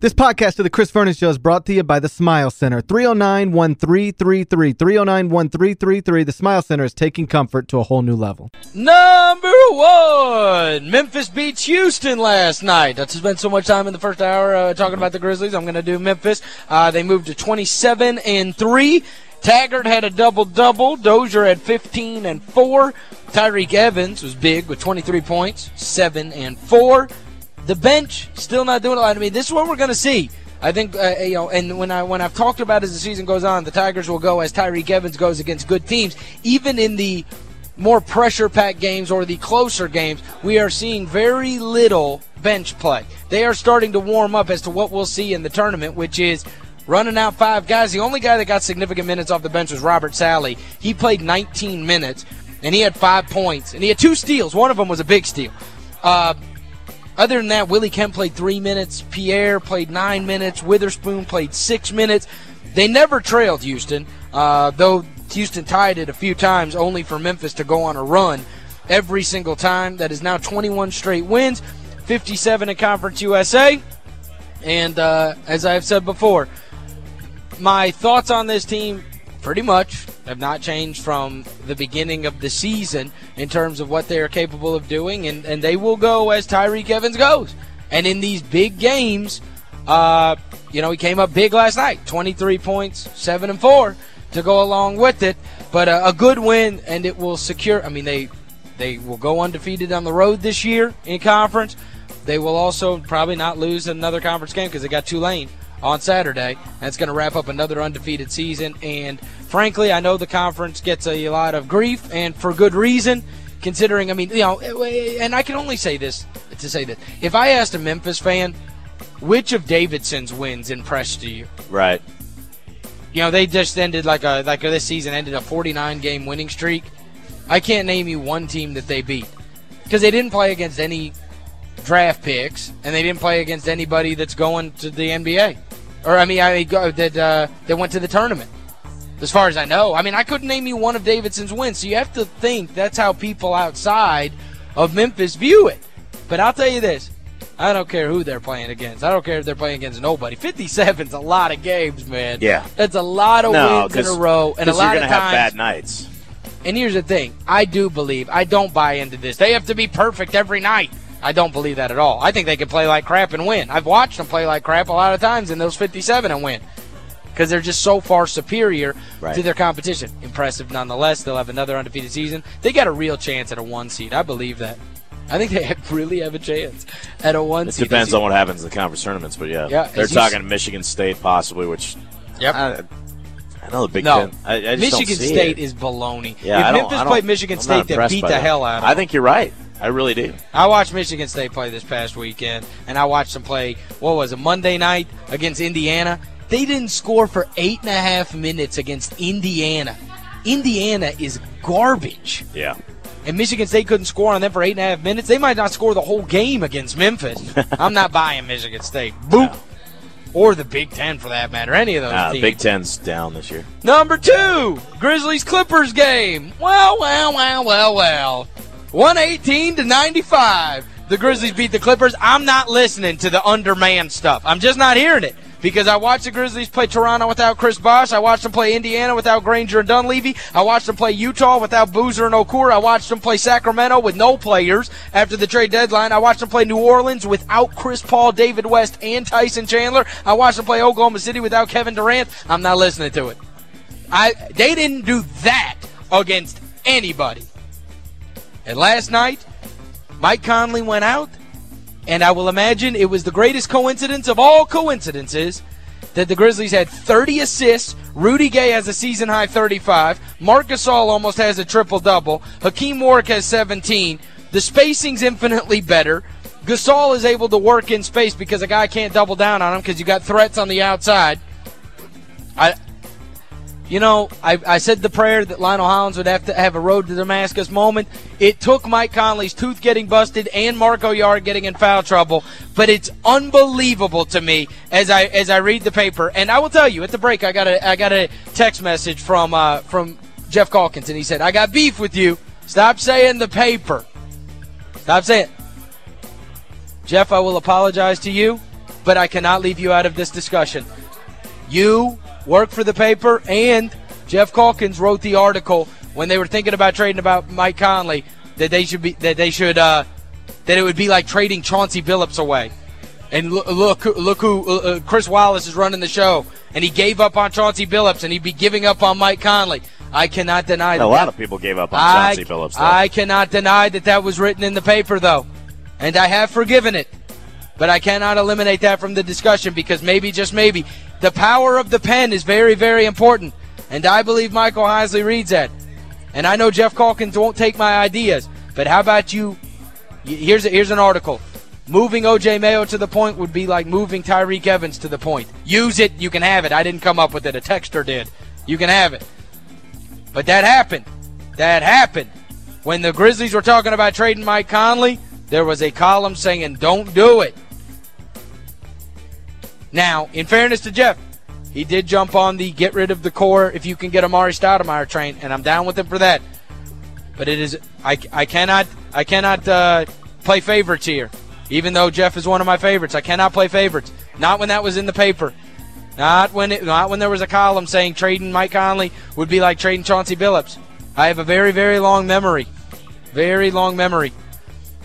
This podcast of the Chris Vernon Show is brought to you by the Smile Center. 309-1333. 309-1333. The Smile Center is taking comfort to a whole new level. Number one, Memphis beats Houston last night. That's spent so much time in the first hour uh, talking about the Grizzlies. I'm going to do Memphis. Uh, they moved to 27 and 3. Taggart had a double-double. Dozier had 15 and 4. Tyreke Evans was big with 23 points, 7 and 4. The bench still not doing a lot. I mean, this is what we're going to see. I think, uh, you know, and when, I, when I've talked about as the season goes on, the Tigers will go as Tyreke Evans goes against good teams. Even in the more pressure-packed games or the closer games, we are seeing very little bench play. They are starting to warm up as to what we'll see in the tournament, which is running out five guys. The only guy that got significant minutes off the bench was Roburt Sallie. He played 19 minutes, and he had five points. And he had two steals. One of them was a big steal. Uh, other than that, Willie Kemp played three minutes. Pierre played nine minutes. Witherspoon played six minutes. They never trailed Houston, uh, though Houston tied it a few times, only for Memphis to go on a run every single time. That is now 21 straight wins, 57 in Conference USA. And uh, as I've said before, my thoughts on this team pretty much have not changed from the beginning of the season in terms of what they are capable of doing, and, and they will go as Tyreke Evans goes. And in these big games, uh, you know, he came up big last night, 23 points, 7 and 4 to go along with it. But a, a good win, and it will secure, I mean, they they will go undefeated on the road this year in conference. They will also probably not lose another conference game because they got Tulane on Saturday. That's going to wrap up another undefeated season. And frankly, I know the conference gets a lot of grief, and for good reason, considering, I mean, you know, eh, eh, and I can only say this to say that. If I asked a Memphis fan, which of Davidson's wins impressed you? Right. You know, they just ended like a like this season ended a 49-game winning streak. I can't name you one team that they beat because they didn't play against any draft picks, and they didn't play against anybody that's going to the NBA. Or, I mean, I mean that, uh, that went to the tournament, as far as I know. I mean, I couldn't name you one of Davidson's wins, so you have to think that's how people outside of Memphis view it. But I'll tell you this. I don't care who they're playing against. I don't care if they're playing against nobody. 57's a lot of games, man. Yeah. That's a lot of no, wins in a row. And a lot you're of have times, bad nights. And here's the thing. I do believe. I don't buy into this. They have to be perfect every night. I don't believe that at all. I think they can play like crap and win. I've watched them play like crap a lot of times in those 57 and win because they're just so far superior right. to their competition. Impressive nonetheless. They'll have another undefeated season. They got a real chance at a one seed. I believe that. I think they really have a chance at a one it seed. It depends on what happens in the conference tournaments, but yeah. yeah they're talking Michigan State possibly, which yep. I, I know the Big no, Ten. I, I Michigan State is baloney. Yeah, if Memphis played Michigan I'm State, they beat the that. hell out of them. I think you're right. I really do. I watched Michigan State play this past weekend, and I watched them play, what was it, Monday night against Indiana. They didn't score for eight and a half minutes against Indiana. Indiana is garbage. Yeah. And Michigan State couldn't score on them for eight and a half minutes. They might not score the whole game against Memphis. I'm not buying Michigan State. Boop. No. Or the Big Ten, for that matter. Any of those nah, teams. Big Ten's down this year. Number two, Grizzlies-Clippers game. Well, well, well, well, well. 118 to 95. The Grizzlies beat the Clippers. I'm not listening to the underman stuff. I'm just not hearing it because I watched the Grizzlies play Toronto without Chris Bosh. I watched them play Indiana without Granger and Dunleavy. I watched them play Utah without Boozer and Okur. I watched them play Sacramento with no players after the trade deadline. I watched them play New Orleans without Chris Paul, David West, and Tyson Chandler. I watched them play Oklahoma City without Kevin Durant. I'm not listening to it. I They didn't do that against anybody. And last night, Mike Conley went out, and I will imagine it was the greatest coincidence of all coincidences that the Grizzlies had 30 assists. Rudy Gay has a season-high 35. Marc Gasol almost has a triple-double. Hakim Warrick has 17. The spacing's infinitely better. Gasol is able to work in space because a guy can't double down on him because you got threats on the outside. I you know, I, I said the prayer that Lionel Hollins would have to have a road to Damascus moment. It took Mike Conley's tooth getting busted and Marko Jara getting in foul trouble, but it's unbelievable to me as I as I read the paper. And I will tell you, at the break, I got a I got a text message from uh, from Geoff Calkins, and he said, I got beef with you. Stop saying the paper. Stop saying Geoff, I will apologize to you. but I cannot leave you out of this discussion. You work for the paper, and Geoff Calkins wrote the article when they were thinking about trading about Mike Conley that they should be that they should uh, that it would be like trading Chauncey Billups away. And look, look, look who uh, uh, Chris Wallace is running the show, and he gave up on Chauncey Billups, and he'd be giving up on Mike Conley. I cannot deny that. A lot that, of people gave up on I, Chauncey Billups. Though. I cannot deny that that was written in the paper, though, and I have forgiven it. But I cannot eliminate that from the discussion because maybe, just maybe, the power of the pen is very, very important. And I believe Michael Heisley reads that. And I know Geoff Calkins won't take my ideas. But how about you? Here's, a, here's an article. Moving O.J. Mayo to the point would be like moving Tyreke Evans to the point. Use it, you can have it. I didn't come up with it. A texter did. You can have it. But that happened. That happened. When the Grizzlies were talking about trading Mike Conley, there was a column saying, don't do it. Now, in fairness to Geoff, he did jump on the get rid of the core if you can get Amar'e Stoudemire train, and I'm down with him for that. But it is I, I cannot I cannot uh, play favorites here. Even though Geoff is one of my favorites, I cannot play favorites. Not when that was in the paper. Not when it not when there was a column saying trading Mike Conley would be like trading Chauncey Billups. I have a very, very long memory. Very long memory.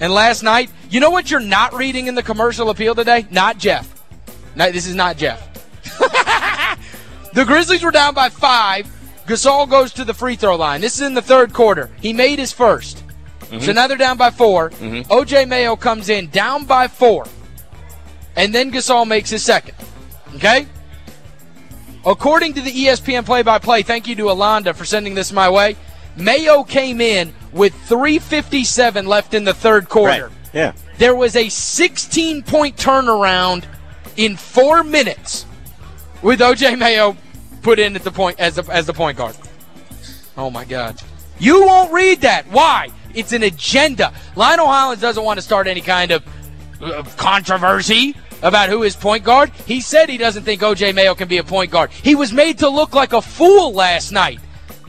And last night, you know what you're not reading in the commercial appeal today? Not Geoff. No, this is not Geoff. the Grizzlies were down by five. Gasol goes to the free throw line. This is in the third quarter. He made his 1st mm -hmm. So now they're down by 4 mm -hmm. O.J. Mayo comes in down by four. And then Gasol makes his second. Okay? According to the ESPN play-by-play, -play, thank you to Alonda for sending this my way, Mayo came in with 3.57 left in the third quarter. Right. Yeah. There was a 16-point turnaround in four minutes with O.J. Mayo put in at the point as the, as the point guard. Oh, my God. You won't read that. Why? It's an agenda. Lionel Hollins doesn't want to start any kind of controversy about who is point guard. He said he doesn't think O.J. Mayo can be a point guard. He was made to look like a fool last night.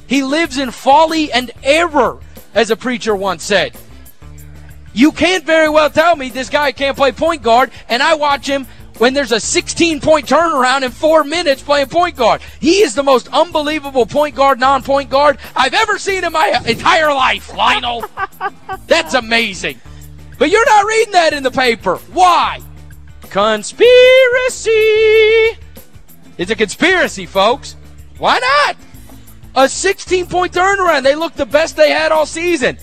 He lives in folly and error, as a preacher once said. You can't very well tell me this guy can't play point guard, and I watch him when there's a 16-point turnaround in four minutes playing point guard. He is the most unbelievable point guard, non-point guard I've ever seen in my entire life, Lionel. That's amazing. But you're not reading that in the paper. Why? Conspiracy. It's a conspiracy, folks. Why not? A 16-point turnaround. They look the best they had all season.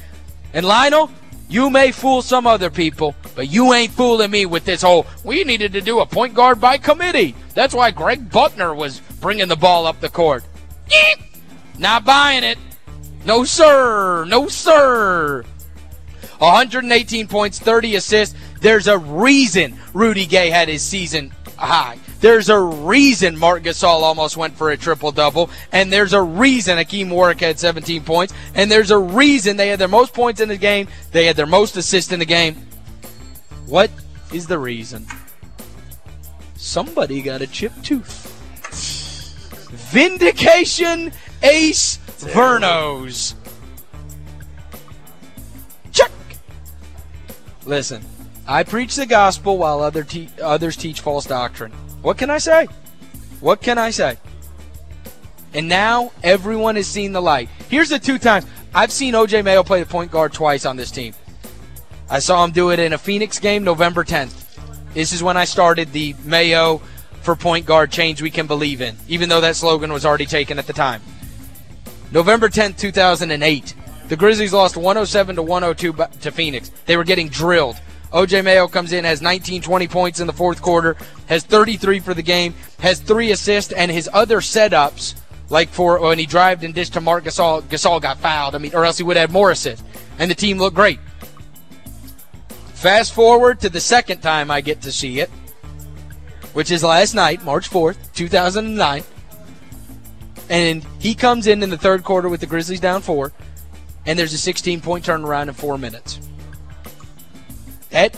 And Lionel, you may fool some other people, but you ain't fooling me with this whole, we needed to do a point guard by committee. That's why Greg Buckner was bringing the ball up the court. Not buying it. No, sir. No, sir. 118 points, 30 assists. There's a reason Rudy Gay had his season high. There's a reason Marc Gasol almost went for a triple-double, and there's a reason Hakim Warrick had 17 points, and there's a reason they had their most points in the game, they had their most assists in the game. What is the reason? Somebody got a chipped tooth. Vindication Ace Vernos. Check. Listen, I preach the gospel while other te others teach false doctrine. What can I say? What can I say? And now everyone has seen the light. Here's the two times. I've seen O.J. Mayo play the point guard twice on this team. I saw him do it in a Phoenix game November 10th. This is when I started the Mayo for point guard change we can believe in, even though that slogan was already taken at the time. November 10th, 2008. The Grizzlies lost 107 to 102 to Phoenix. They were getting drilled. O.J. Mayo comes in, has 19, 20 points in the fourth quarter, has 33 for the game, has three assists, and his other setups, like for when he drived and dished to Marc Gasol, Gasol got fouled, I mean, or else he would have more assists. And the team looked great. Fast forward to the second time I get to see it, which is last night, March 4th, 2009. And he comes in in the third quarter with the Grizzlies down four, and there's a 16-point turnaround in four minutes. That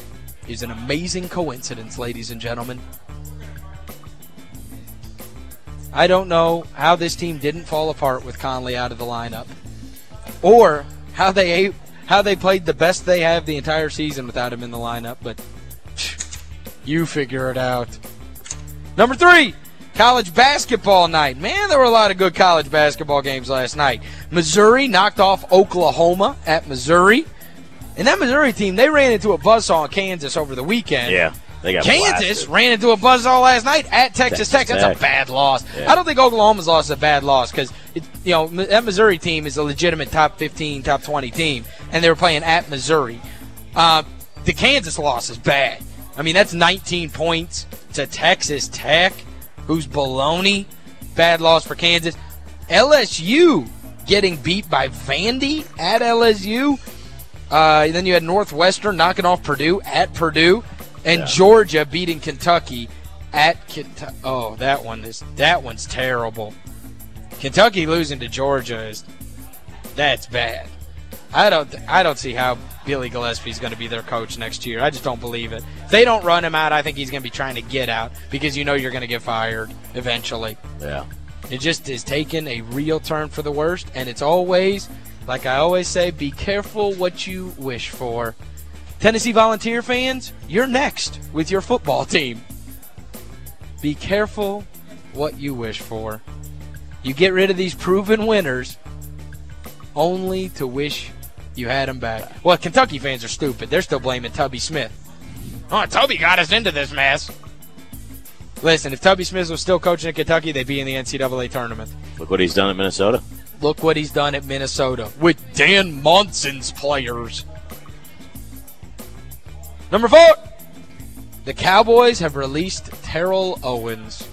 is an amazing coincidence, ladies and gentlemen. I don't know how this team didn't fall apart with Conley out of the lineup. Or how they how they played the best they have the entire season without him in the lineup, but You figure it out. Number three, college basketball night. Man, there were a lot of good college basketball games last night. Missouri knocked off Oklahoma at Missouri. And that Missouri team, they ran into a buzzsaw in Kansas over the weekend. Yeah. They got Kansas blasted. ran into a buzzsaw last night at Texas, Texas Tech. That's Tech. a bad loss. Yeah. I don't think Oklahoma's loss is a bad loss because you know that Missouri team is a legitimate top 15, top 20 team, and they were playing at Missouri. Uh, the Kansas loss is bad. I mean, that's 19 points to Texas Tech, who's baloney. Bad loss for Kansas. LSU getting beat by Vandy at LSU. Uh, then you had Northwestern knocking off Purdue at Purdue, and Yeah. Georgia beating Kentucky at Kentucky. Oh, that one is that one's terrible. Kentucky losing to Georgia is that's bad. I don't I don't see how Billy Gillispie's going to be their coach next year. I just don't believe it. If they don't run him out, I think he's going to be trying to get out because you know you're going to get fired eventually. Yeah. It just is taking a real turn for the worst, and it's always, like I always say, be careful what you wish for. Tennessee Volunteer fans, you're next with your football team. Be careful what you wish for. You get rid of these proven winners only to wish you had them back. Well, Kentucky fans are stupid. They're still blaming Tubby Smith. Oh, Tubby got us into this mess. Listen, if Tubby Smith was still coaching at Kentucky, they'd be in the NCAA tournament. Look what he's done at Minnesota. Look what he's done at Minnesota with Dan Monson's players. Number four, the Cowboys have released Terrell Owens.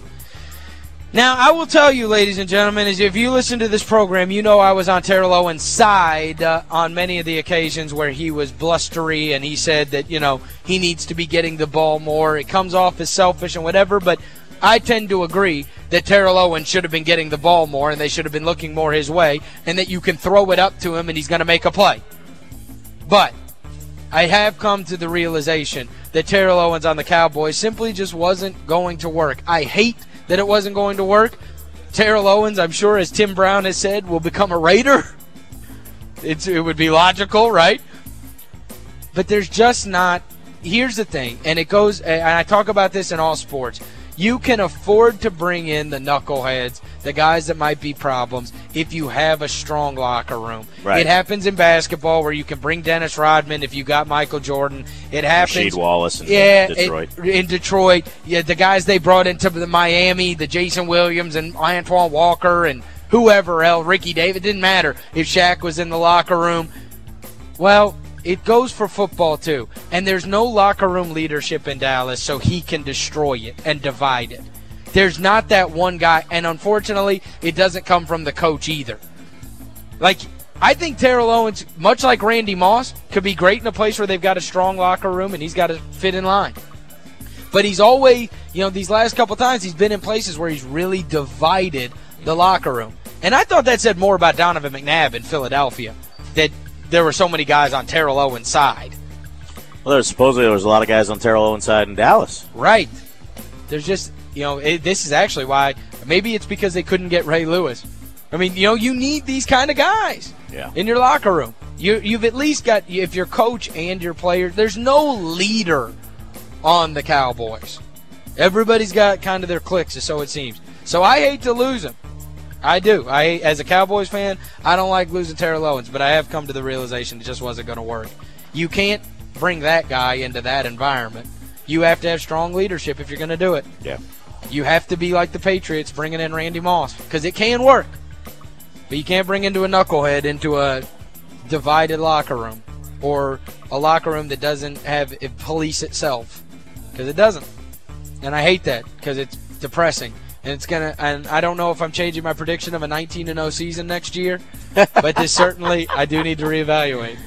Now, I will tell you, ladies and gentlemen, is if you listen to this program, you know I was on Terrell Owens' side uh, on many of the occasions where he was blustery and he said that, you know, he needs to be getting the ball more. It comes off as selfish and whatever, but I tend to agree that Terrell Owens should have been getting the ball more and they should have been looking more his way and that you can throw it up to him and he's going to make a play. But I have come to the realization that Terrell Owens on the Cowboys simply just wasn't going to work. I hate that it wasn't going to work. Terrell Owens, I'm sure, as Tim Brown has said, will become a Raider. It's, it would be logical, right? But there's just not. Here's the thing, and it goes, and I talk about this in all sports. You can afford to bring in the knuckleheads, the guys that might be problems, if you have a strong locker room. Right. It happens in basketball where you can bring Dennis Rodman if you got Michael Jordan. It happens. Rasheed Wallace in Yeah, Detroit. it- in Detroit. Yeah, the guys they brought into the Miami, the Jason Williams and Antoine Walker and whoever else, Ricky Davis, didn't matter if Shaq was in the locker room. Well, it goes for football too. And there's no locker room leadership in Dallas so he can destroy it and divide it. There's not that one guy and unfortunately, it doesn't come from the coach either. Like I think Terrell Owens, much like Randy Moss, could be great in a place where they've got a strong locker room and he's got to fit in line. But he's always, you know, these last couple times he's been in places where he's really divided the locker room. And I thought that said more about Donovan McNabb in Philadelphia, that there were so many guys on Terrell Owens' side. Well, there's supposedly there was a lot of guys on Terrell Owens' side in Dallas. Right. There's just, you know, it, this is actually why, maybe it's because they couldn't get Ray Lewis. I mean, you know, you need these kind of guys Yeah. in your locker room. You, you've at least got, if your coach and your players, there's no leader on the Cowboys. Everybody's got kind of their cliques, so it seems. So I hate to lose him. I do. I as a Cowboys fan, I don't like losing Terrell Owens, but I have come to the realization it just wasn't going to work. You can't bring that guy into that environment. You have to have strong leadership if you're going to do it. Yeah. You have to be like the Patriots, bringing in Randy Moss, because it can work. But you can't bring into a knucklehead into a divided locker room or a locker room that doesn't have it police itself, because it doesn't. And I hate that because it's depressing. And it's gonna. And I don't know if I'm changing my prediction of a 19 0 season next year, but this certainly I do need to reevaluate.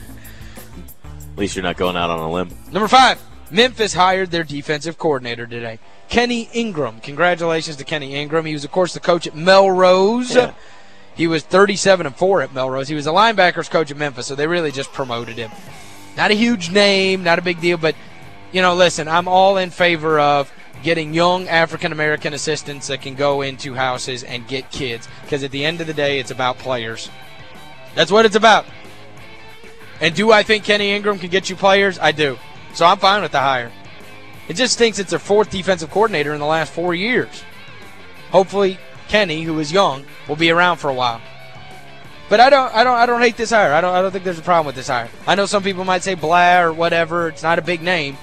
At least you're not going out on a limb. Number five, Memphis hired their defensive coordinator today. Kenny Ingram. Congratulations to Kenny Ingram. He was, of course, the coach at Melrose. Yeah. He was 37 and 4 at Melrose. He was a linebackers coach at Memphis, so they really just promoted him. Not a huge name, not a big deal, but, you know, listen, I'm all in favor of getting young African American assistants that can go into houses and get kids, because at the end of the day, it's about players. That's what it's about. And do I think Kenny Ingram can get you players? I do. So I'm fine with the hire. It just thinks it's their fourth defensive coordinator in the last four years. Hopefully, Kenny, who is young, will be around for a while. But I don't I don't I don't hate this hire. I don't I don't think there's a problem with this hire. I know some people might say blah or whatever. It's not a big name.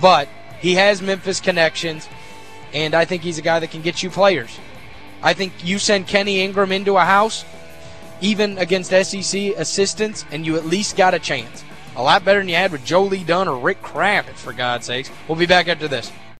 But he has Memphis connections and I think he's a guy that can get you players. I think you send Kenny Ingram into a house even against SEC assistants and you at least got a chance. A lot better than you had with Joe Lee Dunn or Rick Kravitz for God's sakes. We'll be back after this.